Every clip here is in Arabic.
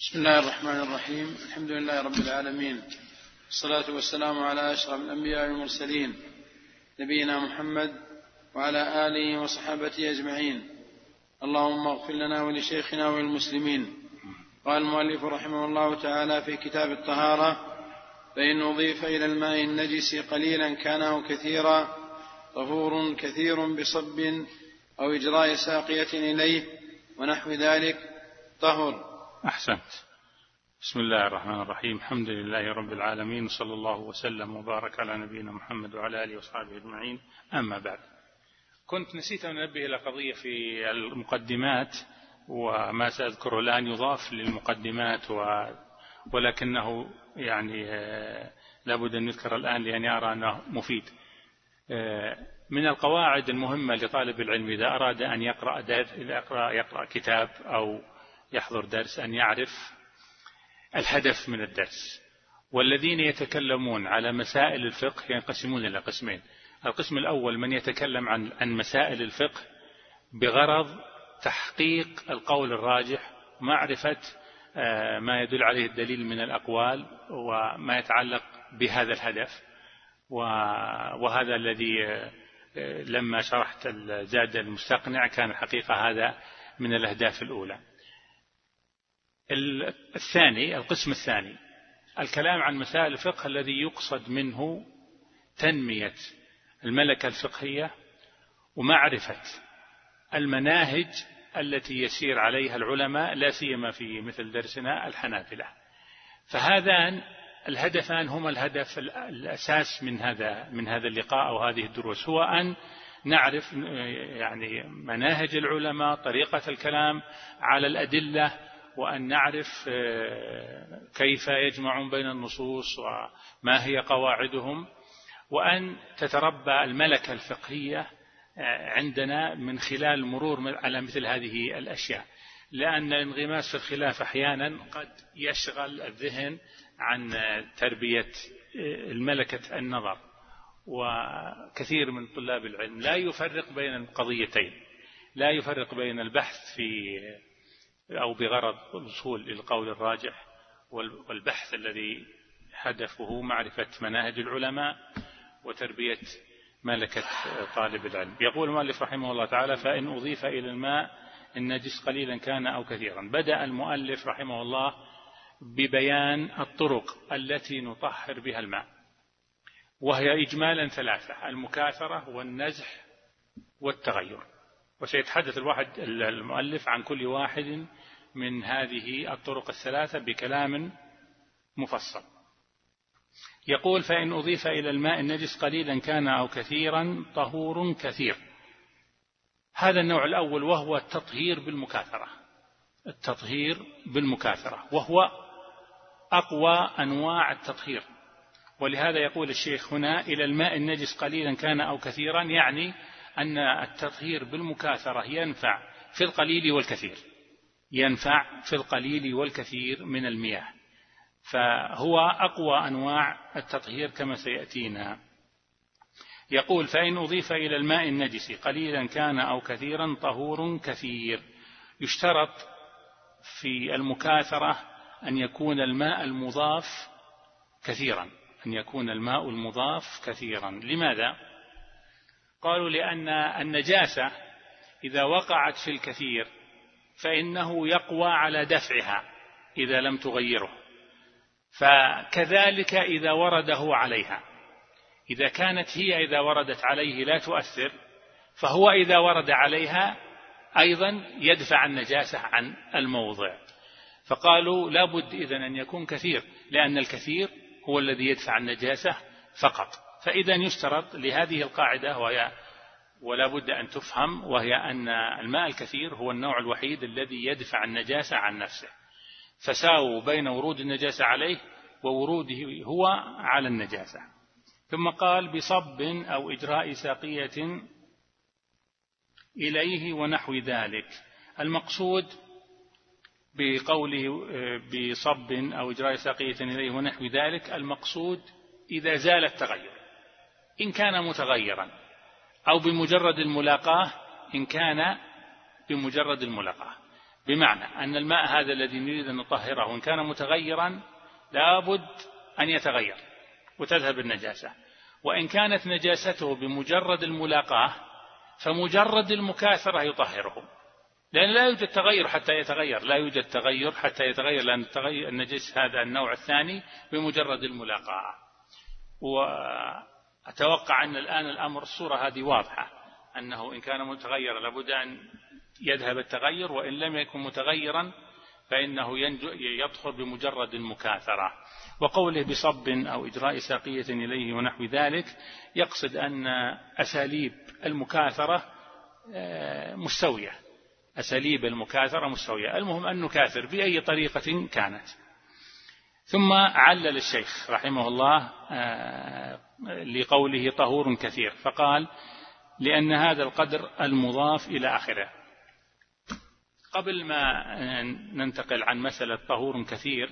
بسم الله الرحمن الرحيم. الحمد لله رب العالمين. الصلاة والسلام على أشرف الأنبياء والمرسلين. نبينا محمد وعلى آله وصحابته أجمعين. اللهم اغفر لنا ولشيخنا وللمسلمين. قال المؤلف رحمه الله تعالى في كتاب الطهارة فإن أضيف إلى الماء النجس قليلا كان أو كثيرا طهور كثير بصب أو إجراء ساقية إليه ونحو ذلك طهر أحسنت. بسم الله الرحمن الرحيم. الحمد لله رب العالمين صلى الله وسلم وبارك على نبينا محمد وعلى آله وصحبه أجمعين. أما بعد كنت نسيت أن أنبه إلى قضية في المقدمات وما سأذكره الآن يضاف للمقدمات و ولكنه يعني آه، لابد أن يذكر الآن لأني أرى أنه مفيد. آه، من القواعد المهمة لطالب العلم إذا أراد أن يقرأ يقرأ, يقرأ كتاب أو يحضر درس أن يعرف الهدف من الدرس. والذين يتكلمون على مسائل الفقه ينقسمون إلى قسمين. القسم الأول من يتكلم عن عن مسائل الفقه بغرض تحقيق القول الراجح معرفة آه، ما يدل عليه الدليل من الأقوال وما يتعلق بهذا الهدف. وهذا الذي آه، لما شرحت الزاد المستقنع كان الحقيقة هذا من الأهداف الأولى. الثاني القسم الثاني الكلام عن مسائل الفقه الذي يقصد منه تنمية الملكة الفقهية ومعرفة المناهج التي يسير عليها العلماء لا سيما في مثل درسنا الحنابلة. فهذان الهدفان هما الهدف الأساس من هذا من هذا اللقاء أو هذه الدروس. هو أن نعرف يعني مناهج العلماء طريقة الكلام على الأدلة وأن نعرف آه، كيف يجمعون بين النصوص وما هي قواعدهم وأن تتربى الملكة الفقهية آه، عندنا من خلال المرور على مثل هذه الأشياء. لأن الانغماس في الخلاف أحيانا قد يشغل الذهن عن تربية آه، الملكة النظر. وكثير من طلاب العلم لا يفرق بين القضيتين لا يفرق بين البحث في أو بغرض الوصول للقول الراجح والبحث الذي هدفه معرفة مناهج العلماء وتربية ملكة طالب العلم. يقول المؤلف رحمه الله تعالى فإن أضيف إلى الماء النجس قليلا كان أو كثيرا. بدأ المؤلف رحمه الله ببيان الطرق التي نطهر بها الماء وهي إجمالا ثلاثة المكاثرة والنزح والتغير. وسيتحدث الواحد المؤلف عن كل واحد من هذه الطرق الثلاثة بكلام مفصل. يقول فإن أضيف إلى الماء النجس قليلا كان أو كثيرا طهور كثير. هذا النوع الأول وهو التطهير بالمكاثرة. التطهير بالمكاثرة وهو أقوى أنواع التطهير. ولهذا يقول الشيخ هنا إلى الماء النجس قليلا كان أو كثيرا يعني أن التطهير بالمكاثرة ينفع في القليل والكثير. ينفع في القليل والكثير من المياه. فهو أقوى أنواع التطهير كما سيأتينا. يقول فإن أضيف إلى الماء النجس قليلا كان أو كثيرا طهور كثير. يشترط في المكاثرة أن يكون الماء المضاف كثيرا. أن يكون الماء المضاف كثيرا. لماذا؟ قالوا لأن النجاسة إذا وقعت في الكثير فإنه يقوى على دفعها إذا لم تغيره. فكذلك إذا ورده عليها. إذا كانت هي إذا وردت عليه لا تؤثر فهو إذا ورد عليها أيضا يدفع النجاسة عن الموضع. فقالوا لابد إذن أن يكون كثير لأن الكثير هو الذي يدفع النجاسة فقط. فإذا يشترط لهذه القاعدة وهي ولا بد أن تفهم وهي أن الماء الكثير هو النوع الوحيد الذي يدفع النجاسة عن نفسه. فساووا بين ورود النجاسة عليه ووروده هو على النجاسة. ثم قال بصب أو إجراء ساقية إليه ونحو ذلك. المقصود بقوله بصب أو إجراء ساقية إليه ونحو ذلك المقصود إذا زال التغير. إن كان متغيرا أو بمجرد الملاقاة إن كان بمجرد الملاقاة. بمعنى أن الماء هذا الذي نريد أن نطهره إن كان متغيرا لابد أن يتغير وتذهب النجاسة. وإن كانت نجاسته بمجرد الملاقاة فمجرد المكاثرة يطهره. لأن لا يوجد تغير حتى يتغير لا يوجد تغير حتى يتغير لأن النجس هذا النوع الثاني بمجرد الملاقاة. وأتوقع أن الآن الأمر الصورة هذه واضحة أنه إن كان متغيرا لابد أن يذهب التغير وإن لم يكن متغيرا فإنه يدخل بمجرد المكاثرة. وقوله بصب أو إجراء ساقية إليه ونحو ذلك يقصد أن أساليب المكاثرة آه، مستوية. أساليب المكاثرة مستوية. المهم أن نكاثر بأي طريقة كانت. ثم علل الشيخ رحمه الله آه، لقوله طهور كثير فقال لأن هذا القدر المضاف إلى آخره. قبل ما ننتقل عن مسألة طهور كثير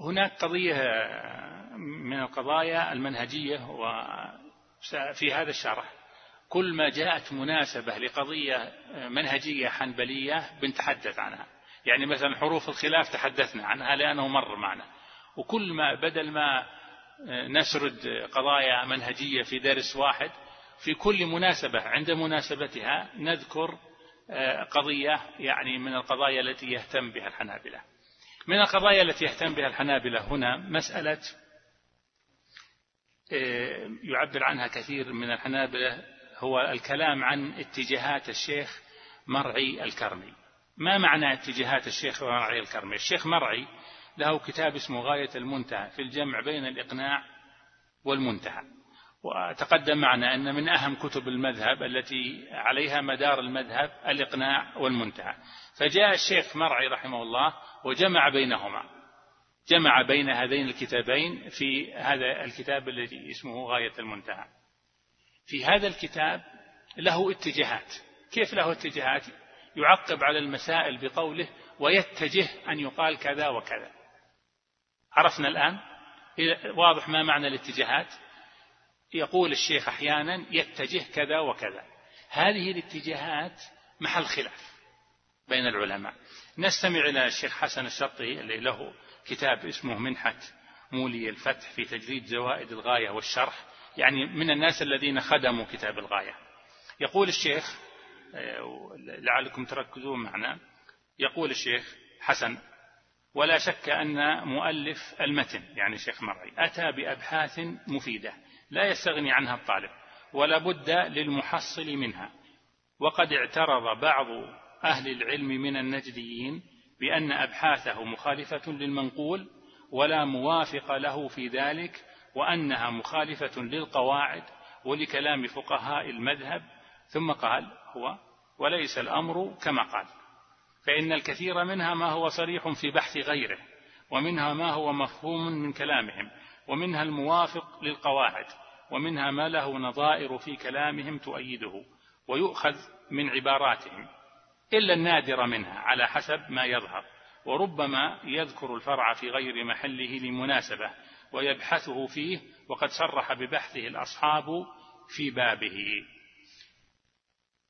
هناك قضية من القضايا المنهجية وفي هذا الشرح. كل ما جاءت مناسبة لقضية منهجية حنبلية بنتحدث عنها. يعني مثلا حروف الخلاف تحدثنا عنها لأنه مر معنا. وكل ما بدل ما نسرد قضايا منهجية في درس واحد في كل مناسبة عند مناسبتها نذكر آه، قضية يعني من القضايا التي يهتم بها الحنابلة. من القضايا التي يهتم بها الحنابلة هنا مسألة آه، يعبر عنها كثير من الحنابلة هو الكلام عن اتجاهات الشيخ مرعي الكرمي. ما معنى اتجاهات الشيخ مرعي الكرمي؟ الشيخ مرعي له كتاب اسمه غاية المنتهى في الجمع بين الإقناع والمنتهى. وتقدم معنا أن من أهم كتب المذهب التي عليها مدار المذهب الإقناع والمنتهى. فجاء الشيخ مرعي رحمه الله وجمع بينهما. جمع بين هذين الكتابين في هذا الكتاب الذي اسمه غاية المنتهى. في هذا الكتاب له اتجاهات. كيف له اتجاهات؟ يعقب على المسائل بقوله ويتجه أن يقال كذا وكذا. عرفنا الآن واضح ما معنى الاتجاهات. يقول الشيخ أحيانا يتجه كذا وكذا. هذه الاتجاهات محل خلاف بين العلماء. نستمع إلى الشيخ حسن الشطي اللي له كتاب اسمه منحة مولي الفتح في تجريد زوائد الغاية والشرح يعني من الناس الذين خدموا كتاب الغاية. يقول الشيخ آه، لعلكم تركزون معنا. يقول الشيخ حسن ولا شك أن مؤلف المتن يعني الشيخ مرعي أتى بأبحاث مفيدة لا يستغني عنها الطالب ولا بد للمحصل منها. وقد اعترض بعض أهل العلم من النجديين بأن أبحاثه مخالفة للمنقول ولا موافق له في ذلك وأنها مخالفة للقواعد ولكلام فقهاء المذهب. ثم قال هو وليس الأمر كما قال فإن الكثير منها ما هو صريح في بحث غيره ومنها ما هو مفهوم من كلامهم ومنها الموافق للقواعد ومنها ما له نظائر في كلامهم تؤيده ويؤخذ من عباراتهم إلا النادر منها على حسب ما يظهر وربما يذكر الفرع في غير محله لمناسبة ويبحثه فيه وقد صرح ببحثه الأصحاب في بابه.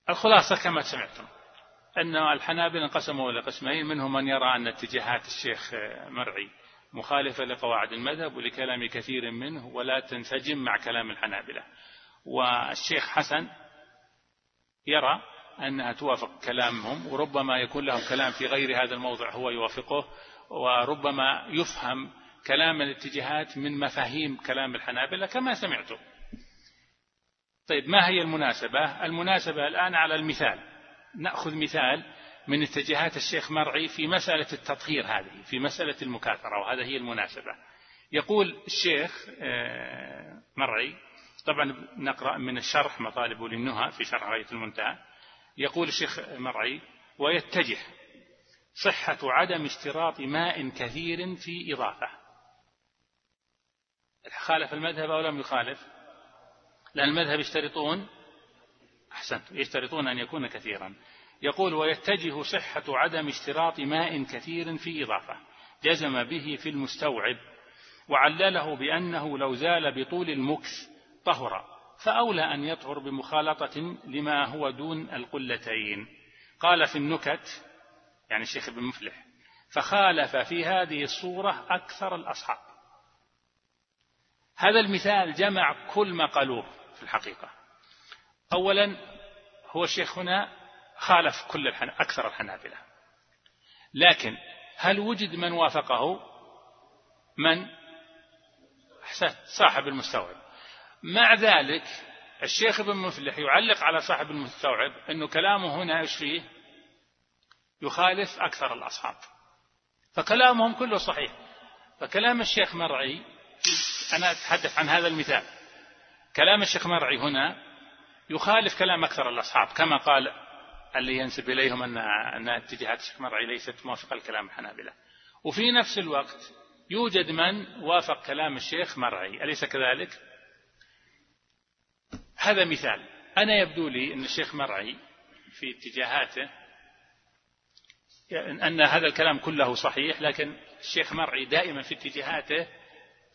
الخلاصة كما سمعتم. أن الحنابلة انقسموا إلى قسمين منهم من يرى أن اتجاهات الشيخ مرعي مخالفة لقواعد المذهب ولكلام كثير منه ولا تنسجم مع كلام الحنابلة. والشيخ حسن يرى أنها توافق كلامهم وربما يكون لهم كلام في غير هذا الموضع هو يوافقه وربما يفهم كلام الاتجاهات من مفاهيم كلام الحنابلة كما سمعتم. طيب ما هي المناسبة؟ المناسبة الآن على المثال. نأخذ مثال من اتجاهات الشيخ مرعي في مسألة التطهير هذه في مسألة المكاثرة وهذا هي المناسبة. يقول الشيخ آه، مرعي طبعا نقرأ من الشرح مطالب للنهى في شرح غاية المنتهى. يقول الشيخ مرعي ويتجه صحة عدم اشتراط ماء كثير في إضافة. خالف المذهب أو لم يخالف؟ لأن المذهب يشترطون أحسنت. يشترطون أن يكون كثيرا. يقول ويتجه صحة عدم اشتراط ماء كثير في إضافة. جزم به في المستوعب. وعلله بأنه لو زال بطول المكث طهر فأولى أن يطهر بمخالطة لما هو دون القلتين. قال في النكت يعني الشيخ ابن مفلح فخالف في هذه الصورة أكثر الأصحاب. هذا المثال جمع كل ما قالوه في الحقيقة. أولا هو الشيخ هنا خالف كل الحن... أكثر الحنابلة. لكن هل وجد من وافقه؟ من؟ صاحب المستوعب. مع ذلك الشيخ ابن مفلح يعلق على صاحب المستوعب أنه كلامه هنا إيش فيه؟ يخالف أكثر الأصحاب. فكلامهم كله صحيح. فكلام الشيخ مرعي أنا أتحدث عن هذا المثال. كلام الشيخ مرعي هنا يخالف كلام أكثر الأصحاب كما قال اللي ينسب إليهم أن أن اتجاهات الشيخ مرعي ليست موافقة لكلام الحنابلة. وفي نفس الوقت يوجد من وافق كلام الشيخ مرعي أليس كذلك؟ هذا مثال. أنا يبدو لي أن الشيخ مرعي في اتجاهاته أن هذا الكلام كله صحيح لكن الشيخ مرعي دائما في اتجاهاته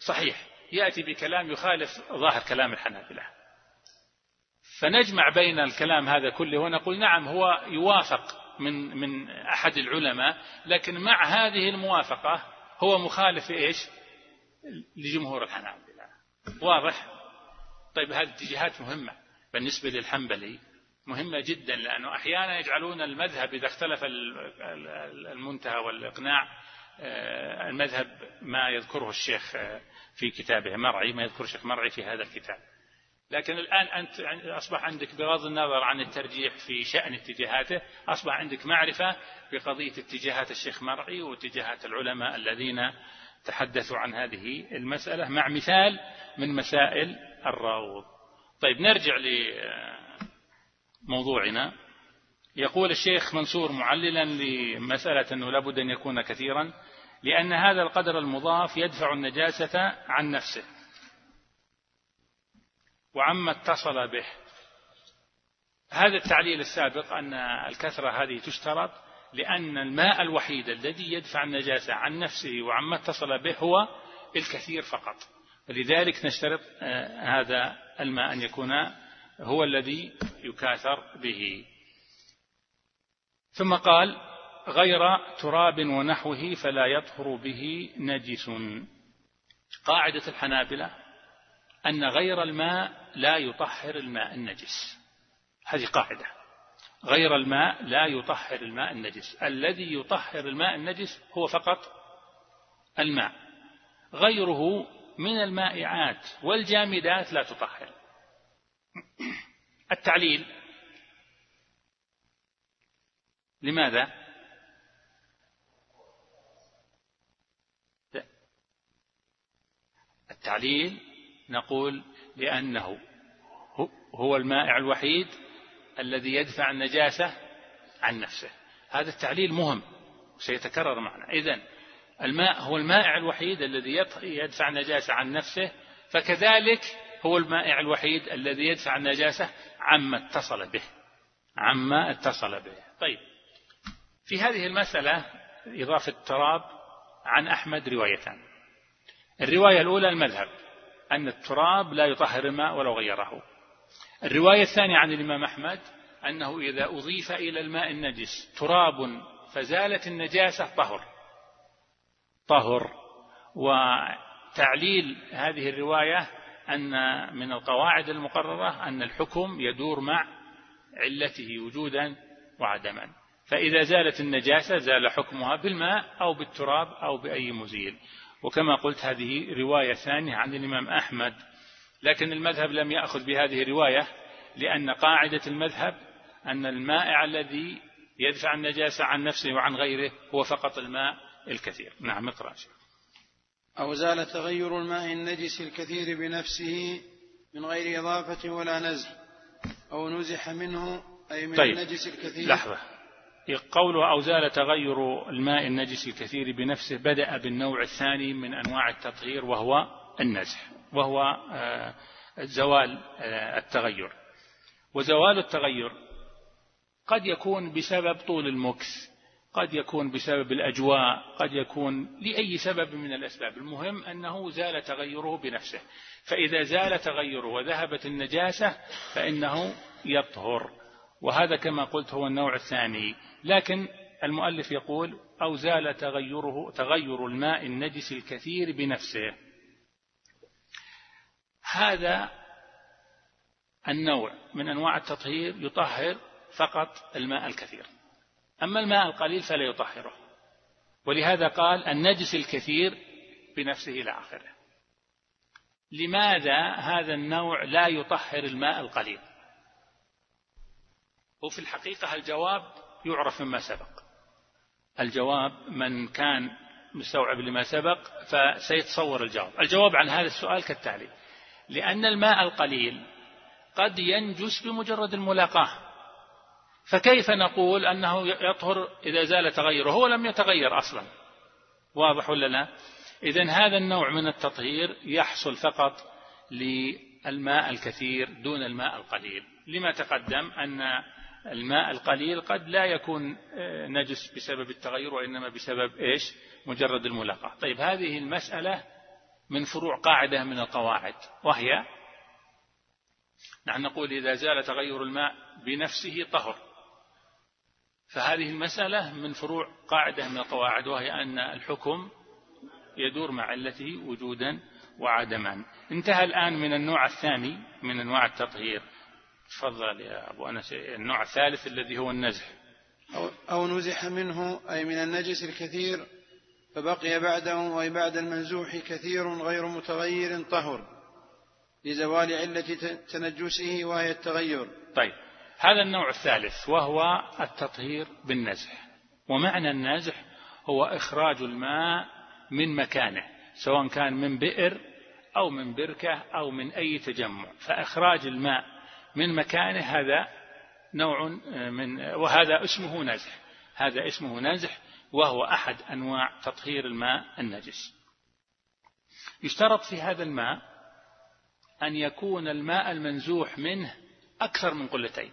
صحيح. يأتي بكلام يخالف ظاهر كلام الحنابلة. فنجمع بين الكلام هذا كله ونقول نعم هو يوافق من من أحد العلماء لكن مع هذه الموافقة هو مخالف إيش؟ لجمهور الحنابلة. واضح؟ طيب هذه اتجاهات مهمة. بالنسبة للحنبلي مهمة جدا لأنه أحيانا يجعلون المذهب إذا اختلف المنتهى والإقناع آه، المذهب ما يذكره الشيخ آه، في كتابه مرعي ما يذكر الشيخ مرعي في هذا الكتاب. لكن الآن أنت أصبح عندك بغض النظر عن الترجيح في شأن اتجاهاته أصبح عندك معرفة بقضية اتجاهات الشيخ مرعي واتجاهات العلماء الذين تحدثوا عن هذه المسألة مع مثال من مسائل الروض. طيب نرجع لموضوعنا. يقول الشيخ منصور معللا لمسألة أنه لابد أن يكون كثيرا لأن هذا القدر المضاف يدفع النجاسة عن نفسه. وعما اتصل به. هذا التعليل السابق أن الكثرة هذه تشترط لأن الماء الوحيد الذي يدفع النجاسة عن نفسه وعما اتصل به هو الكثير فقط. فلذلك نشترط آه، هذا الماء أن يكون هو الذي يكاثر به. ثم قال غير تراب ونحوه فلا يطهر به نجس. قاعدة الحنابلة أن غير الماء لا يطهر الماء النجس. هذه قاعدة. غير الماء لا يطهر الماء النجس. الذي يطهر الماء النجس هو فقط الماء. غيره من المائعات والجامدات لا تطهر. التعليل. لماذا؟ التعليل نقول لأنه هو المائع الوحيد الذي يدفع النجاسة عن نفسه. هذا التعليل مهم سيتكرر معنا. إذن الماء هو المائع الوحيد الذي يدفع النجاسة عن نفسه فكذلك هو المائع الوحيد الذي يدفع النجاسة عما اتصل به عما اتصل به. طيب في هذه المسألة إضافة التراب عن أحمد روايتان. الرواية الأولى المذهب. أن التراب لا يطهر الماء ولو غيره. الرواية الثانية عن الإمام أحمد أنه إذا أضيف إلى الماء النجس تراب فزالت النجاسة طهر. طهر. وتعليل هذه الرواية أن من القواعد المقررة أن الحكم يدور مع علته وجودا وعدما. فإذا زالت النجاسة زال حكمها بالماء أو بالتراب أو بأي مزيل. وكما قلت هذه رواية ثانية عن الإمام أحمد لكن المذهب لم يأخذ بهذه الرواية لأن قاعدة المذهب أن المائع الذي يدفع النجاسة عن نفسه وعن غيره هو فقط الماء الكثير. نعم اقرأ أو زال تغير الماء النجس الكثير بنفسه من غير إضافة ولا نزح أو نزح منه أي من طيب. النجس الكثير. لحظة. قوله أو زال تغير الماء النجس الكثير بنفسه بدأ بالنوع الثاني من أنواع التطهير وهو النزح وهو آه، زوال آه، التغير. وزوال التغير قد يكون بسبب طول المكث قد يكون بسبب الأجواء قد يكون لأي سبب من الأسباب. المهم أنه زال تغيره بنفسه. فإذا زال تغيره وذهبت النجاسة فإنه يطهر. وهذا كما قلت هو النوع الثاني. لكن المؤلف يقول أو زال تغيره تغير الماء النجس الكثير بنفسه. هذا النوع من أنواع التطهير يطهر فقط الماء الكثير. أما الماء القليل فلا يطهره. ولهذا قال النجس الكثير بنفسه إلى آخره. لماذا هذا النوع لا يطهر الماء القليل؟ وفي الحقيقة الجواب يعرف مما سبق. الجواب من كان مستوعب لما سبق فسيتصور الجواب. الجواب عن هذا السؤال كالتالي لأن الماء القليل قد ينجس بمجرد الملاقاة. فكيف نقول أنه يطهر إذا زال تغيره هو لم يتغير أصلا؟ واضح ولا لا؟ إذا هذا النوع من التطهير يحصل فقط للماء الكثير دون الماء القليل. لما تقدم أن الماء القليل قد لا يكون آه، نجس بسبب التغير وإنما بسبب إيش؟ مجرد الملاقاة. طيب هذه المسألة من فروع قاعدة من القواعد وهي نحن نقول إذا زال تغير الماء بنفسه طهر. فهذه المسألة من فروع قاعدة من القواعد وهي أن الحكم يدور مع علته وجودا وعدما. انتهى الآن من النوع الثاني من أنواع التطهير. تفضل يا أبو أنس النوع الثالث الذي هو النزح أو, أو نزح منه أي من النجس الكثير فبقي بعده أي بعد المنزوح كثير غير متغير طهر لزوال علة تنجسه وهي التغير. طيب هذا النوع الثالث وهو التطهير بالنزح. ومعنى النزح هو إخراج الماء من مكانه سواء كان من بئر أو من بركة أو من أي تجمع. فإخراج الماء من مكانه هذا نوع من وهذا اسمه نزح. هذا اسمه نزح وهو أحد أنواع تطهير الماء النجس. يشترط في هذا الماء أن يكون الماء المنزوح منه أكثر من قلتين.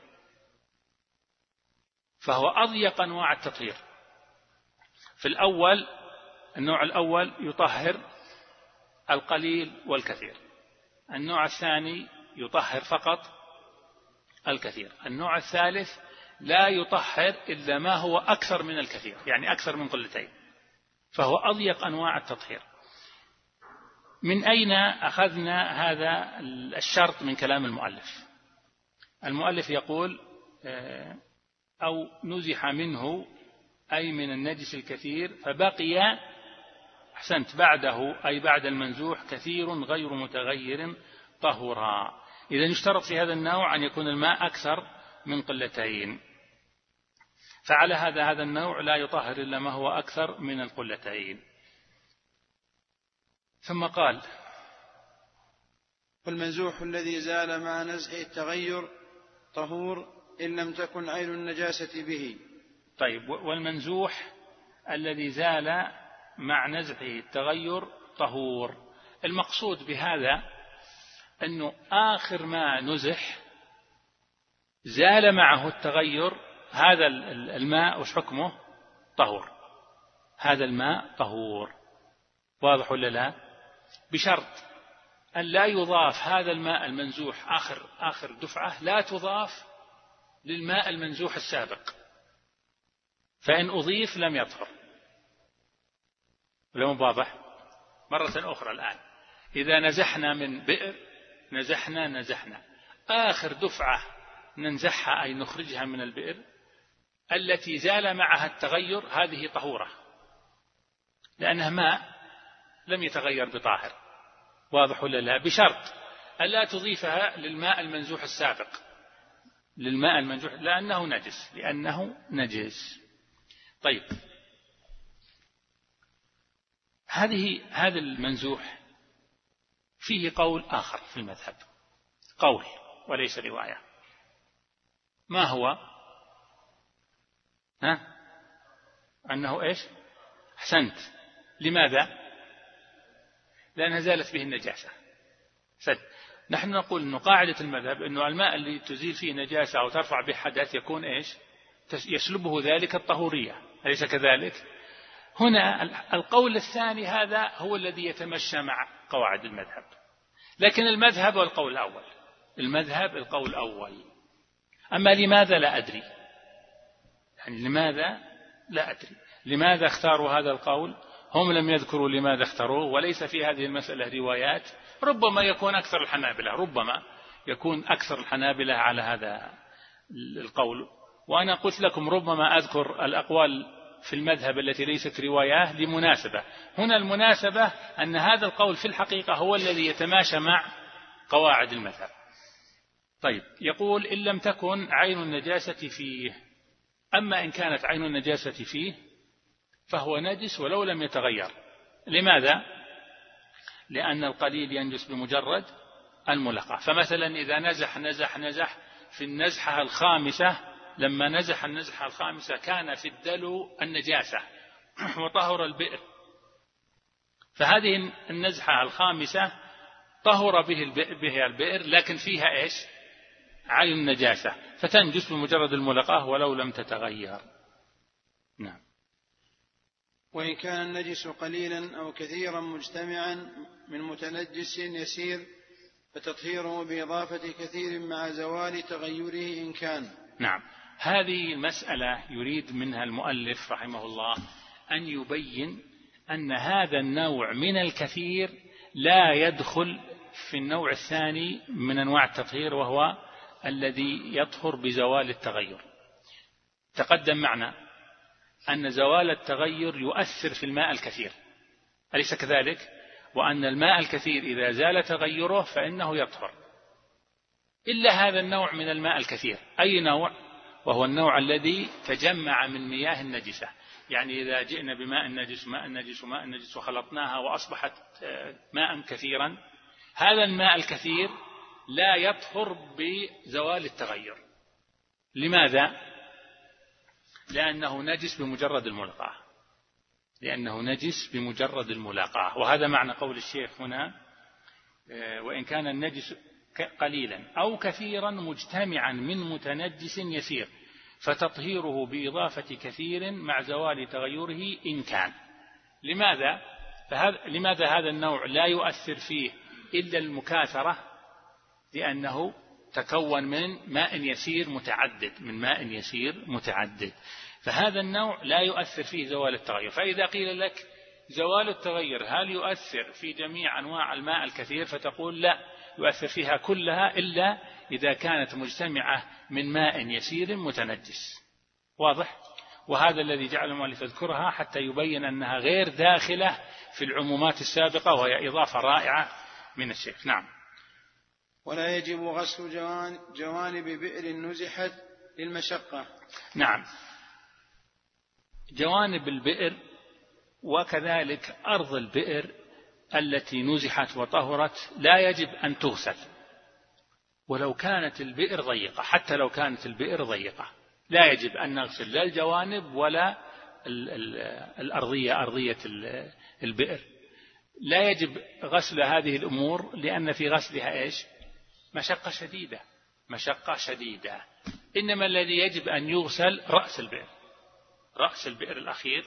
فهو أضيق أنواع التطهير. في الأول النوع الأول يطهر القليل والكثير. النوع الثاني يطهر فقط الكثير. النوع الثالث لا يطهر إلا ما هو أكثر من الكثير يعني أكثر من قلتين فهو أضيق أنواع التطهير. من أين أخذنا هذا الشرط من كلام المؤلف؟ المؤلف يقول آه، أو نزح منه أي من النجس الكثير فبقي أحسنت بعده أي بعد المنزوح كثير غير متغير طهرا إذا يشترط في هذا النوع أن يكون الماء أكثر من قلتين. فعلى هذا هذا النوع لا يطهر إلا ما هو أكثر من القلتين. ثم قال والمنزوح الذي زال مع نزعه التغير طهور إن لم تكن عين النجاسة به. طيب والمنزوح الذي زال مع نزعه التغير طهور. المقصود بهذا أنه آخر ما نزح زال معه التغير هذا الماء وش حكمه؟ طهور. هذا الماء طهور. واضح ولا لا؟ بشرط أن لا يضاف هذا الماء المنزوح آخر آخر دفعة لا تضاف للماء المنزوح السابق. فإن أضيف لم يطهر. لو واضح؟ مرة أخرى الآن. إذا نزحنا من بئر نزحنا نزحنا. آخر دفعة ننزحها أي نخرجها من البئر التي زال معها التغير هذه طهورة. لأنها ماء لم يتغير بطاهر. واضح ولا لا؟ بشرط ألا تضيفها للماء المنزوح السابق. للماء المنزوح لأنه نجس لأنه نجس. طيب. هذه هذا المنزوح فيه قول آخر في المذهب. قول وليس رواية. ما هو؟ ها؟ أنه إيش؟ أحسنت. لماذا؟ لأنها زالت به النجاسة. سد. نحن نقول أنه قاعدة المذهب أنه الماء اللي تزيل فيه نجاسة أو ترفع به حدث يكون إيش؟ يسلبه ذلك الطهورية. أليس كذلك؟ هنا القول الثاني هذا هو الذي يتمشى مع قواعد المذهب. لكن المذهب والقول الأول. المذهب القول الأول. أما لماذا لا أدري؟ يعني لماذا لا أدري؟ لماذا اختاروا هذا القول؟ هم لم يذكروا لماذا اختاروه وليس في هذه المسألة روايات. ربما يكون أكثر الحنابلة ربما يكون أكثر الحنابلة على هذا القول. وأنا قلت لكم ربما أذكر الأقوال في المذهب التي ليست رواية لمناسبة. هنا المناسبة أن هذا القول في الحقيقة هو الذي يتماشى مع قواعد المذهب. طيب يقول إن لم تكن عين النجاسة فيه. أما إن كانت عين النجاسة فيه فهو نجس ولو لم يتغير. لماذا؟ لأن القليل ينجس بمجرد الملقى فمثلا إذا نزح نزح نزح في النزحة الخامسة لما نزح النزحة الخامسة كان في الدلو النجاسة وطهر البئر فهذه النزحة الخامسة طهر به بها البئر لكن فيها إيش؟ عين النجاسة فتنجس بمجرد الملقاة ولو لم تتغير. نعم. وإن كان النجس قليلا أو كثيرا مجتمعا من متنجس يسير فتطهيره بإضافة كثير مع زوال تغيره إن كان. نعم. هذه المسألة يريد منها المؤلف رحمه الله أن يبين أن هذا النوع من الكثير لا يدخل في النوع الثاني من أنواع التطهير وهو الذي يطهر بزوال التغير تقدم معنا أن زوال التغير يؤثر في الماء الكثير أليس كذلك؟ وأن الماء الكثير إذا زال تغيره فإنه يطهر إلا هذا النوع من الماء الكثير أي نوع؟ وهو النوع الذي تجمع من مياه النجسة. يعني إذا جئنا بماء نجس ماء نجس وماء نجس وخلطناها وأصبحت آه، ماء كثيرا هذا الماء الكثير لا يطهر بزوال التغير. لماذا؟ لأنه نجس بمجرد الملاقاة. لأنه نجس بمجرد الملاقاة. وهذا معنى قول الشيخ هنا آه، وإن كان النجس قليلا أو كثيرا مجتمعا من متنجس يسير فتطهيره بإضافة كثير مع زوال تغيره إن كان. لماذا؟ فهذا لماذا هذا النوع لا يؤثر فيه إلا المكاثرة؟ لأنه تكون من ماء يسير متعدد من ماء يسير متعدد. فهذا النوع لا يؤثر فيه زوال التغير. فإذا قيل لك زوال التغير هل يؤثر في جميع أنواع الماء الكثير؟ فتقول لا. يؤثر فيها كلها إلا إذا كانت مجتمعة من ماء يسير متنجس. واضح؟ وهذا الذي جعل المؤلف يذكرها حتى يبين أنها غير داخلة في العمومات السابقة وهي إضافة رائعة من الشيخ. نعم. ولا يجب غسل جوانب بئر نزحت للمشقة. نعم. جوانب البئر وكذلك أرض البئر التي نزحت وطهرت لا يجب أن تغسل. ولو كانت البئر ضيقة حتى لو كانت البئر ضيقة لا يجب أن نغسل لا الجوانب ولا الأرضية أرضية البئر. لا يجب غسل هذه الأمور لأن في غسلها إيش؟ مشقة شديدة. مشقة شديدة. إنما الذي يجب أن يغسل رأس البئر. رأس البئر الأخير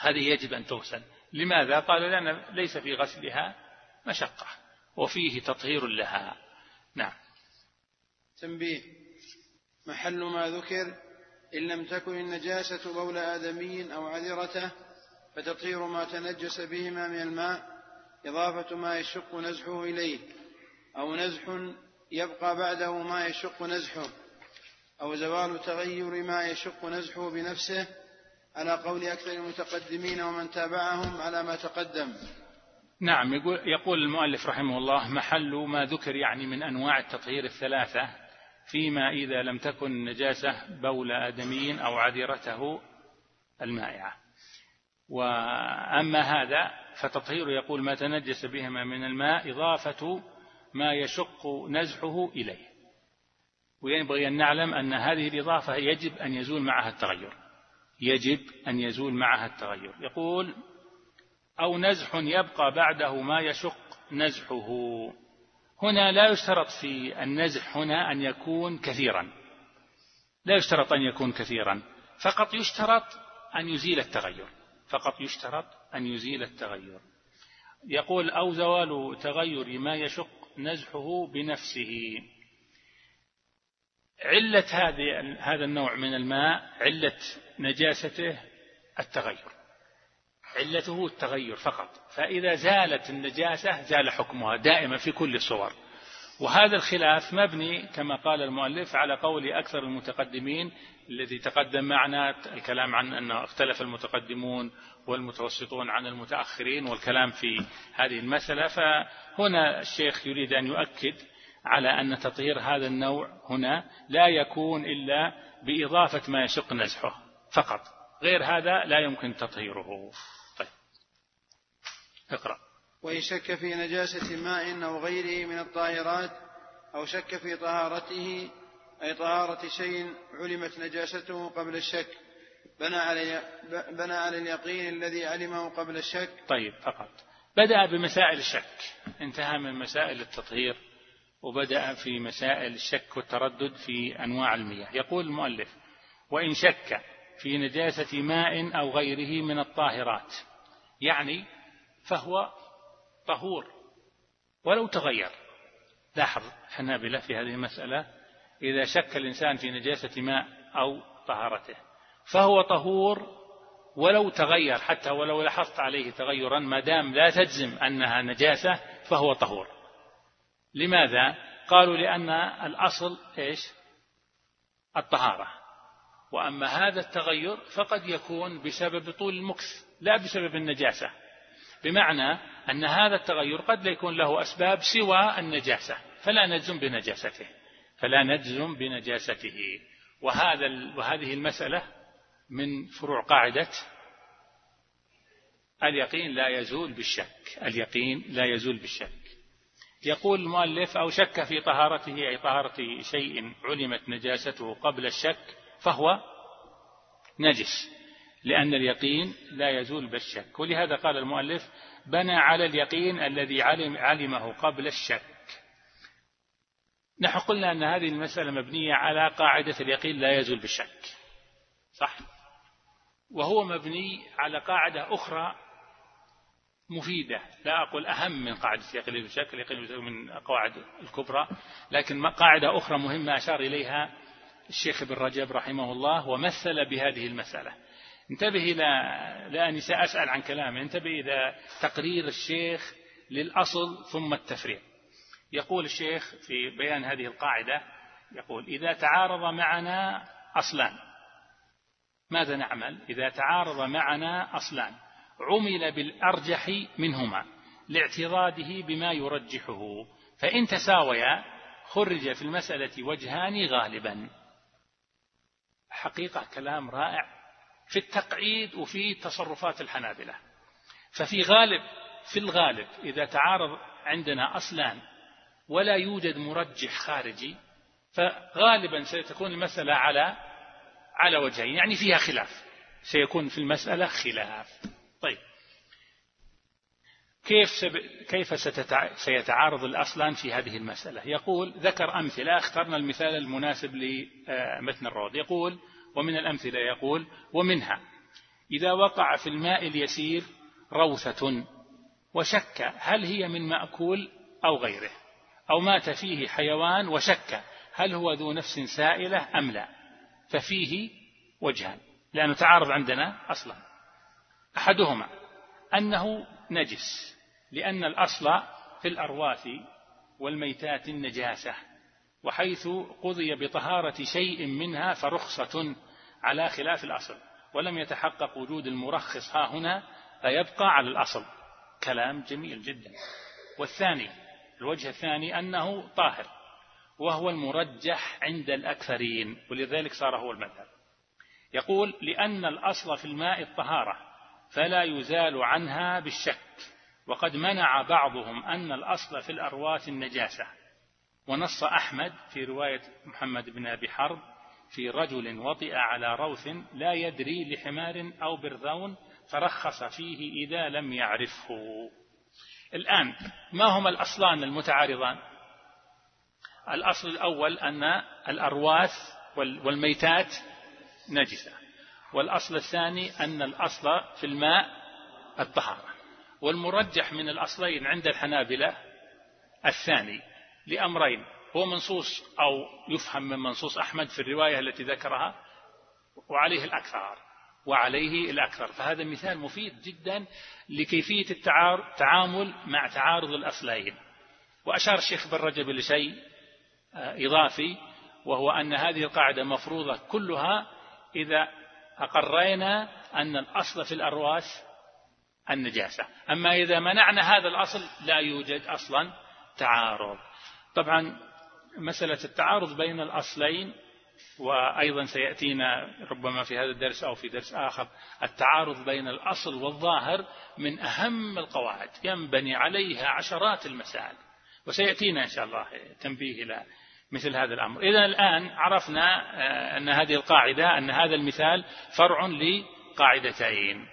هذه يجب أن تغسل. لماذا؟ قال لأن ليس في غسلها مشقة وفيه تطهير لها. نعم. تنبيه. محل ما ذكر إن لم تكن النجاسة بول آدمي أو عذرته فتطهير ما تنجس بهما من الماء إضافة ما يشق نزحه إليه أو نزح يبقى بعده ما يشق نزحه أو زوال تغير ما يشق نزحه بنفسه على قول أكثر المتقدمين ومن تابعهم على ما تقدم. نعم يقول, يقول المؤلف رحمه الله محل ما ذكر يعني من أنواع التطهير الثلاثة فيما إذا لم تكن نجاسة بول آدمي أو عذرته المائعة. وأما هذا فتطهير يقول ما تنجس بهما من الماء إضافة ما يشق نزحه إليه. وينبغي أن نعلم أن هذه الإضافة يجب أن يزول معها التغير. يجب أن يزول معها التغير. يقول أو نزح يبقى بعده ما يشق نزحه. هنا لا يشترط في النزح هنا أن يكون كثيرا. لا يشترط أن يكون كثيرا. فقط يشترط أن يزيل التغير. فقط يشترط أن يزيل التغير. يقول أو زوال تغير ما يشق نزحه بنفسه. علة هذه هذا النوع من الماء علة نجاسته التغير. علته التغير فقط. فإذا زالت النجاسة زال حكمها دائما في كل الصور. وهذا الخلاف مبني كما قال المؤلف على قول أكثر المتقدمين الذي تقدم معنا الكلام عن أنه اختلف المتقدمون والمتوسطون عن المتأخرين والكلام في هذه المسألة. فهنا الشيخ يريد أن يؤكد على أن تطهير هذا النوع هنا لا يكون إلا بإضافة ما يشق نزحه فقط. غير هذا لا يمكن تطهيره. طيب. اقرأ. وإن شك في نجاسة ماء أو غيره من الطاهرات أو شك في طهارته أي طهارة شيء علمت نجاسته قبل الشك بنى على بنى على اليقين الذي علمه قبل الشك. طيب فقط. بدأ بمسائل الشك. انتهى من مسائل التطهير. وبدأ في مسائل الشك والتردد في أنواع المياه. يقول المؤلف وإن شك في نجاسة ماء أو غيره من الطاهرات يعني فهو طهور ولو تغير. لاحظ حنابلة في هذه المسألة إذا شك الإنسان في نجاسة ماء أو طهارته فهو طهور ولو تغير حتى ولو لاحظت عليه تغيرا ما دام لا تجزم أنها نجاسة فهو طهور. لماذا؟ قالوا لأن الأصل إيش؟ الطهارة. وأما هذا التغير فقد يكون بسبب طول المكث لا بسبب النجاسة. بمعنى أن هذا التغير قد لا يكون له أسباب سوى النجاسة فلا نجزم بنجاسته. فلا نجزم بنجاسته. وهذا وهذه المسألة من فروع قاعدة اليقين لا يزول بالشك. اليقين لا يزول بالشك. يقول المؤلف أو شك في طهارته أي طهارة شيء علمت نجاسته قبل الشك فهو نجس لأن اليقين لا يزول بالشك. ولهذا قال المؤلف بنى على اليقين الذي علم علمه قبل الشك. نحن قلنا أن هذه المسألة مبنية على قاعدة اليقين لا يزول بالشك. صح؟ وهو مبني على قاعدة أخرى مفيدة. لا أقول أهم من قاعدة اليقين بالشك اليقين من القواعد الكبرى لكن قاعدة أخرى مهمة أشار إليها الشيخ ابن رجب رحمه الله ومثل بهذه المسألة. انتبه إلى لأني سأسأل عن كلامه انتبه إلى تقرير الشيخ للأصل ثم التفريع. يقول الشيخ في بيان هذه القاعدة يقول إذا تعارض معنا أصلان. ماذا نعمل؟ إذا تعارض معنا أصلان. عمل بالأرجح منهما لاعتراضه بما يرجحه. فإن تساويا خرج في المسألة وجهان غالبا. حقيقة كلام رائع في التقعيد وفي تصرفات الحنابلة. ففي غالب في الغالب إذا تعارض عندنا أصلان ولا يوجد مرجح خارجي فغالبا ستكون المسألة على على وجهين يعني فيها خلاف. سيكون في المسألة خلاف. طيب. كيف. كيف. سيتعارض الأصلان في هذه المسألة؟ يقول ذكر أمثلة اخترنا المثال المناسب لمتن الروض يقول ومن الأمثلة يقول ومنها إذا وقع في الماء اليسير روثة وشك هل هي من مأكول أو غيره؟ أو مات فيه حيوان وشك هل هو ذو نفس سائلة أم لا؟ ففيه وجهان. لأنه تعارض عندنا أصلا. أحدهما أنه نجس لأن الأصل في الأرواث والميتات النجاسة وحيث قضي بطهارة شيء منها فرخصة على خلاف الأصل ولم يتحقق وجود المرخص ها هنا فيبقى على الأصل. كلام جميل جدا. والثاني الوجه الثاني أنه طاهر وهو المرجح عند الأكثرين ولذلك صار هو المذهب. يقول لأن الأصل في الماء الطهارة فلا يزال عنها بالشك. وقد منع بعضهم أن الأصل في الأرواث النجاسة. ونص أحمد في رواية محمد بن أبي حرب في رجل وطئ على روث لا يدري لحمار أو برذون فرخص فيه إذا لم يعرفه. الآن ما هما الأصلان المتعارضان؟ الأصل الأول أن الأرواث والميتات نجسة. والأصل الثاني أن الأصل في الماء الطهارة. والمرجح من الأصلين عند الحنابلة الثاني لأمرين. هو منصوص أو يفهم من منصوص أحمد في الرواية التي ذكرها وعليه الأكثر وعليه الأكثر. فهذا مثال مفيد جدا لكيفية التعامل مع تعارض الأصلين. وأشار الشيخ بن رجب لشيء آه، إضافي وهو أن هذه القاعدة مفروضة كلها إذا أقرينا أن الأصل في الأرواث النجاسة. أما إذا منعنا هذا الأصل لا يوجد أصلا تعارض. طبعا مسألة التعارض بين الأصلين وأيضا سيأتينا ربما في هذا الدرس أو في درس آخر التعارض بين الأصل والظاهر من أهم القواعد ينبني عليها عشرات المسائل. وسيأتينا إن شاء الله تنبيه إلى مثل هذا الأمر. إذا الآن عرفنا آه، أن هذه القاعدة أن هذا المثال فرع لقاعدتين.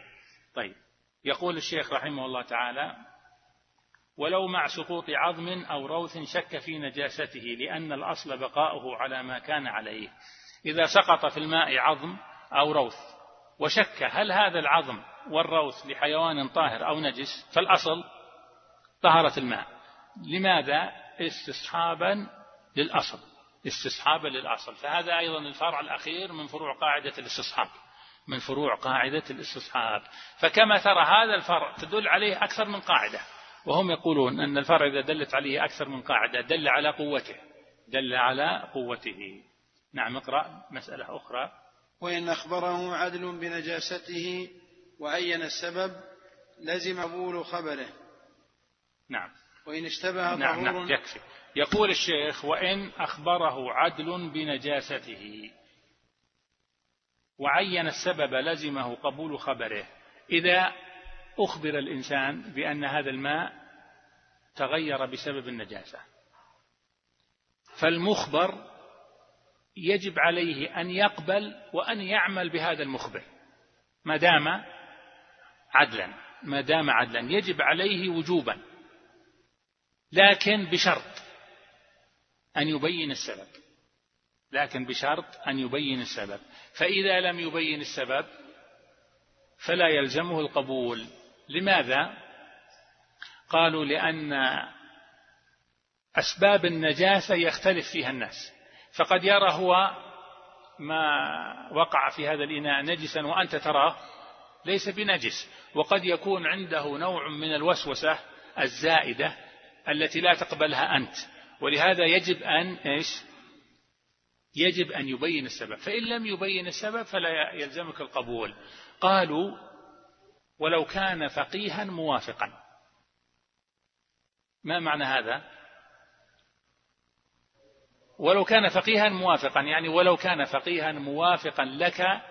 طيب. يقول الشيخ رحمه الله تعالى ولو مع سقوط عظم أو روث شك في نجاسته لأن الأصل بقاؤه على ما كان عليه. إذا سقط في الماء عظم أو روث وشك هل هذا العظم والروث لحيوان طاهر أو نجس فالأصل طهرة الماء. لماذا؟ استصحابا للأصل استصحابا للأصل. فهذا أيضا الفرع الأخير من فروع قاعدة الاستصحاب من فروع قاعدة الاستصحاب. فكما ترى هذا الفرع تدل عليه أكثر من قاعدة وهم يقولون أن الفرع إذا دلت عليه أكثر من قاعدة دل على قوته دل على قوته. نعم اقرأ مسألة أخرى. وإن أخبره عدل بنجاسته وعين السبب لزم قبول خبره. نعم. وإن اشتبه نعم, نعم يكفي. يقول الشيخ وإن أخبره عدل بنجاسته. وعين السبب لزمه قبول خبره. إذا أخبر الإنسان بأن هذا الماء تغير بسبب النجاسة. فالمخبر يجب عليه أن يقبل وأن يعمل بهذا المخبر. ما دام عدلا ما دام عدلا يجب عليه وجوبا. لكن بشرط. أن يبين السبب. لكن بشرط أن يبين السبب. فإذا لم يبين السبب فلا يلزمه القبول. لماذا؟ قالوا لأن أسباب النجاسة يختلف فيها الناس. فقد يرى هو ما وقع في هذا الإناء نجسا وأنت تراه ليس بنجس. وقد يكون عنده نوع من الوسوسة الزائدة التي لا تقبلها أنت. ولهذا يجب أن إيش؟ يجب أن يبين السبب. فإن لم يبين السبب فلا يلزمك القبول. قالوا ولو كان فقيها موافقا. ما معنى هذا؟ ولو كان فقيها موافقا يعني ولو كان فقيها موافقا لك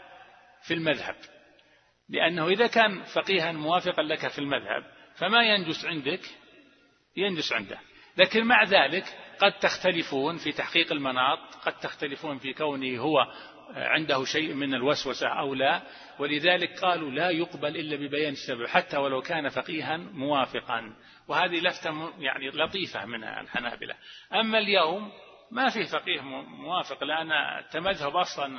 في المذهب. لأنه إذا كان فقيها موافقا لك في المذهب فما ينجس عندك؟ ينجس عنده. لكن مع ذلك قد تختلفون في تحقيق المناط قد تختلفون في كونه هو عنده شيء من الوسوسة أو لا. ولذلك قالوا لا يقبل إلا ببيان السبب حتى ولو كان فقيها موافقا. وهذه لفتة يعني لطيفة من الحنابلة. أما اليوم ما في فقيه موافق لأن التمذهب أصلا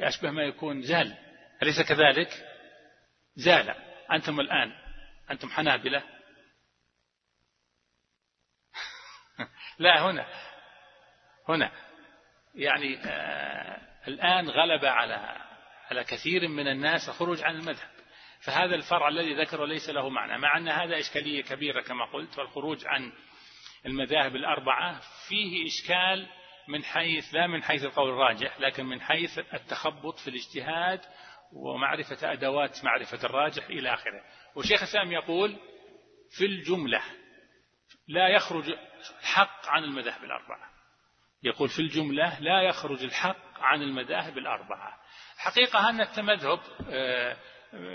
أشبه ما يكون زال. أليس كذلك؟ زال. أنتم الآن أنتم حنابلة لا هنا. هنا. يعني آه الآن غلب على على كثير من الناس الخروج عن المذهب. فهذا الفرع الذي ذكره ليس له معنى مع أن هذا إشكالية كبيرة كما قلت والخروج عن المذاهب الأربعة فيه إشكال من حيث لا من حيث القول الراجح لكن من حيث التخبط في الاجتهاد ومعرفة أدوات معرفة الراجح إلى آخره. وشيخ الإسلام يقول في الجملة لا يخرج الحق عن المذاهب الأربعة. يقول في الجملة لا يخرج الحق عن المذاهب الأربعة. حقيقة أن التمذهب آه،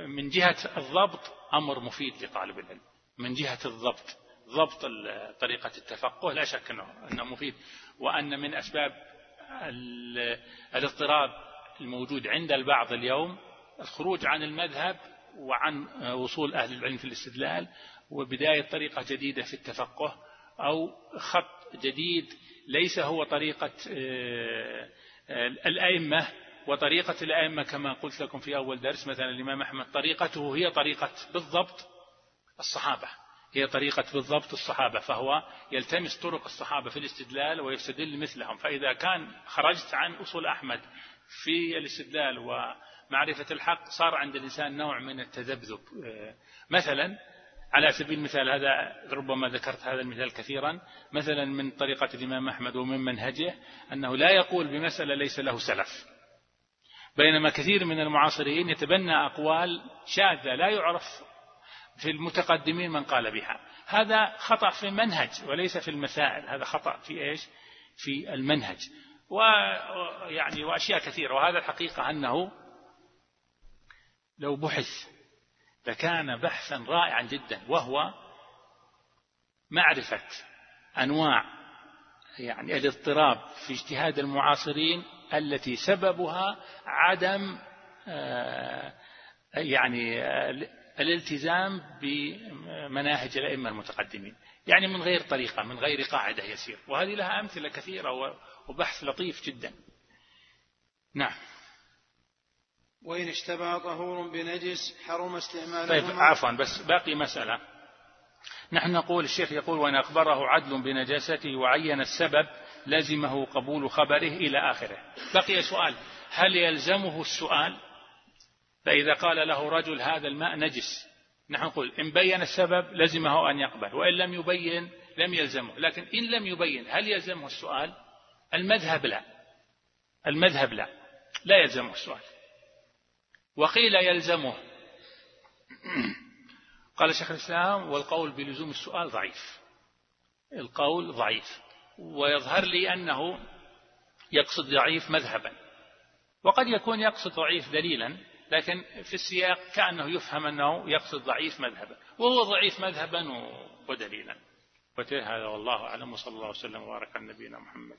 من جهة الضبط أمر مفيد لطالب العلم. من جهة الضبط ضبط طريقة التفقه لا شك أنه, أنه مفيد. وأن من أسباب الاضطراب الموجود عند البعض اليوم الخروج عن المذهب وعن وصول أهل العلم في الاستدلال وبداية طريقة جديدة في التفقه أو خط جديد ليس هو طريقة آه، الأئمة وطريقة الأئمة كما قلت لكم في أول درس مثلا الإمام أحمد طريقته هي طريقة بالضبط الصحابة هي طريقة بالضبط الصحابة فهو يلتمس طرق الصحابة في الاستدلال ويستدل مثلهم فإذا كان خرجت عن أصول أحمد في الاستدلال ومعرفة الحق صار عند الإنسان نوع من التذبذب مثلا على سبيل المثال هذا ربما ذكرت هذا المثال كثيرا مثلا من طريقة الإمام أحمد ومن منهجه أنه لا يقول بمسألة ليس له سلف. بينما كثير من المعاصرين يتبنى أقوال شاذة لا يعرف في المتقدمين من قال بها. هذا خطأ في المنهج وليس في المسائل. هذا خطأ في إيش؟ في المنهج. ويعني وأشياء كثيرة. وهذا الحقيقة أنه لو بحث لكان بحثا رائعا جدا وهو معرفة أنواع يعني الاضطراب في اجتهاد المعاصرين التي سببها عدم آه، يعني الالتزام بمناهج الأئمة المتقدمين. يعني من غير طريقة من غير قاعدة يسير. وهذه لها أمثلة كثيرة وبحث لطيف جدا. نعم. وإن اشتبه طهور بنجس حرم استعماله طيب عفوا بس باقي مسألة. نحن نقول الشيخ يقول وإن أخبره عدل بنجاسته وعين السبب لزمه قبول خبره إلى آخره. بقي سؤال هل يلزمه السؤال؟ فإذا قال له رجل هذا الماء نجس. نحن نقول إن بين السبب لزمه أن يقبل وإن لم يبين لم يلزمه. لكن إن لم يبين هل يلزمه السؤال؟ المذهب لا. المذهب لا. لا يلزمه السؤال. وقيل يلزمه. قال شيخ الإسلام والقول بلزوم السؤال ضعيف. القول ضعيف. ويظهر لي أنه يقصد ضعيف مذهبا. وقد يكون يقصد ضعيف دليلا لكن في السياق كأنه يفهم أنه يقصد ضعيف مذهبا. وهو ضعيف مذهبا ودليلا. وهذا والله أعلم. وصلى الله وسلم وبارك على نبينا محمد.